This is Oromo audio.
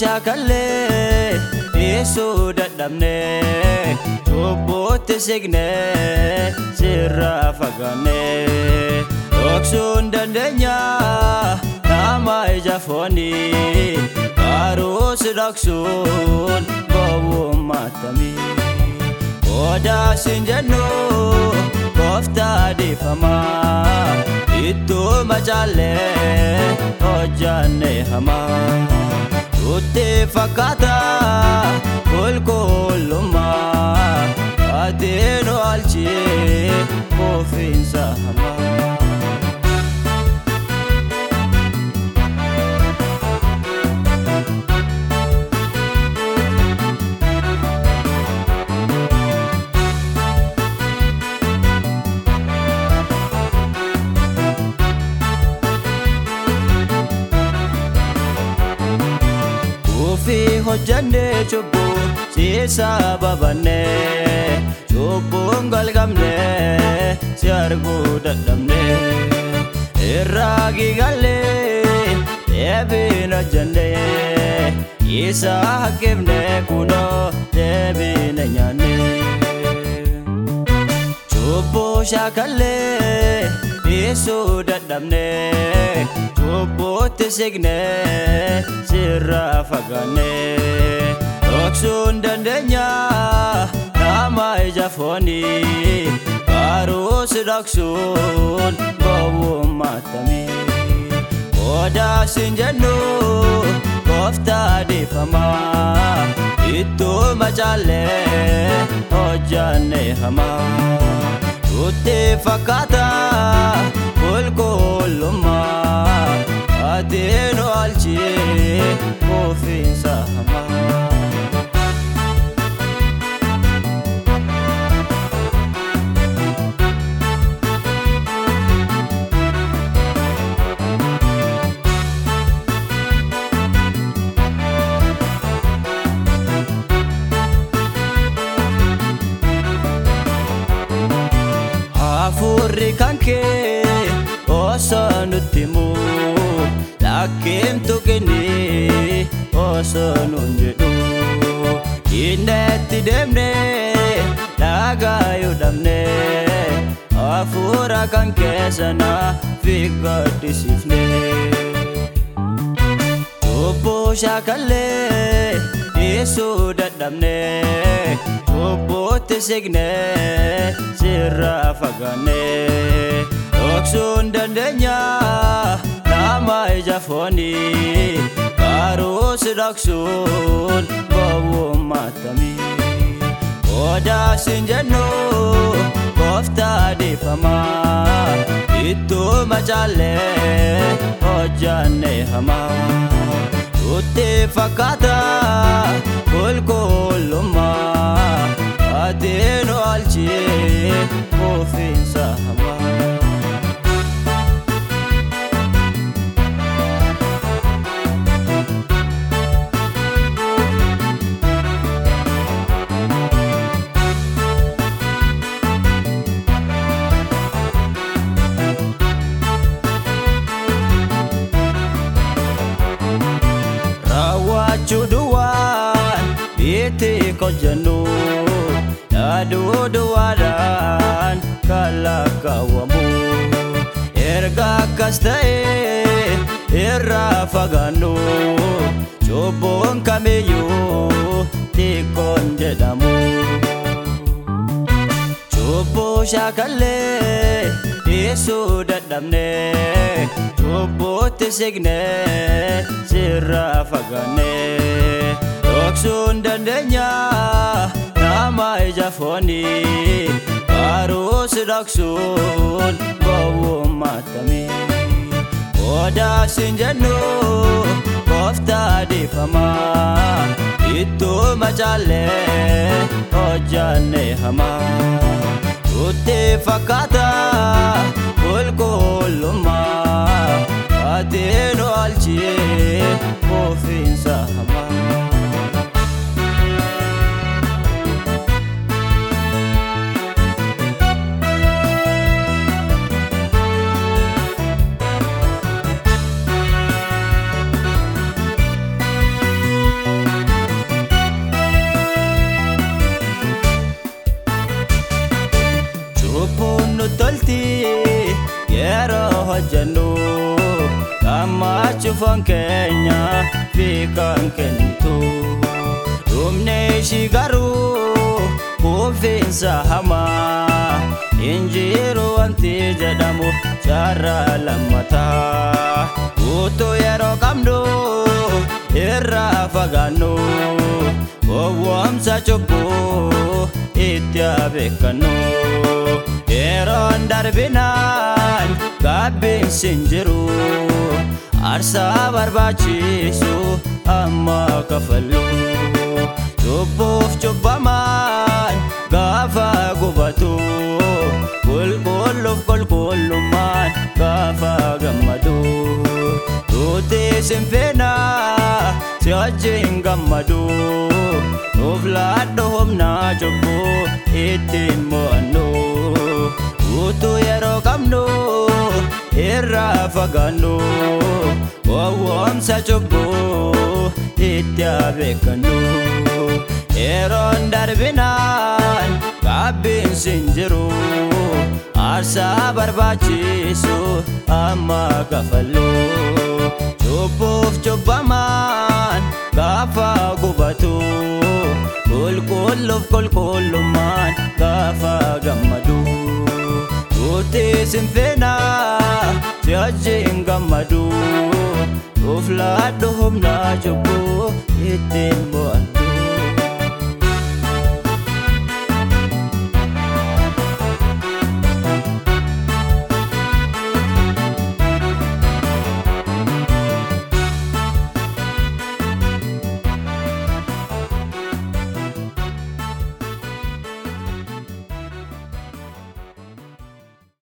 shaakallee dhiisuu dadhabnee cubbuutti siqnee sirraa fagaannee dhoksuun dandeenya nama ija foonii garuu si dhoksuun gowwummaattamii odaa sin jennu gooftaa dhiifamaa ittuma caallee hojjanne hamaa nutti fakkaata qulqullummaa ati nu alchii ofiinsa hamaa. Cubbuu siisaa babannee cubbuun galgamnee si arguu dadhabnee irraa gigallee deebiin hojjannee isaa haqqifnee kunoo deebiin nyaannee cubbuu shaakallee dhiisuu dadhabnee cubbuutti siqnee sirraa fagaannee dhoksuun dandeenya nama ija foonii garuu si dhoksuun gowwummaattamii odaa sin jennu gooftaa dhiifamaa ittuma caallee hojjanne hamaa nutti fakkaata qulqullummaa ati nu alchii ofiinsa hamaa. Lakkeemtu kennee osoo nuun jedhu dinneetti deemnee dhagaayuu dhabnee hafuura kan keessa fi gaddisiifnee. Cubbuu shaakallee dhiisuu dadhabnee cubbuutti siqnee sirraa fagaannee dhoksuun dandeenya foonii garuu si dhoksuun gowwummaattamii odaa sin jennu gooftaa dhiifamaa ittuma caallee hojjanne hamaa. nutti fakkaata qulqullummaa ati nu alchii ofiinsa hamaa. Itti koljannu yaaduu duwwaadhaan kan lakkaawwamu erga akkas ta'e irraa fagaannu cubbuun kamiyyuu xiqqoon jedhamu. Cubbuu shaakallee dhiisuu dadhabnee cubbuutti siqnee sirraa fagaannee dhoksuun dandeenya nama ija foonii garuu si dhoksuun gowwummaattamii odaa sin jennu gooftaa dhiifamaa ittuma caallee hojjanne hamaa. nutti fakkaata qulqullummaa ati nu alchii ofiinsa hamaa. Hojjennu gammachuufan keenya fi kan kennitu dhumne ishii garuu kuufinsa hamaa injiru wanti jedhamu jaarraa lammataa utuu yeroo qabnu irraa fagaannu gowwoomsa cubbuu itti abeekkannu yeroon darbinaan gaabbiinsi hin jiru aarsaa barbaachisu amma kafallu cubbuuf cubbamaan gaafa gubatu qulqulluuf qulqullummaan gaafa gammadu. Tuuti sinfeena si wajjin gammadu nuuf laadhu humnaa cubbuu ittiin mo'annu utuu yeroo qabnu irraa fagaannu gowwoomsa cubbuu itti abeekkannu yeroon darbinaan gaabbiinsi hin jiru aarsaa barbaachisu amma kafallu cubbuuf cubbamaan gaafa gubatu qulqulluuf qulqullummaan gaafa gammadu tuuti sinfeena si wajjin gammadu nuuf laadhu humnaa cubbuu ittiin mo'annu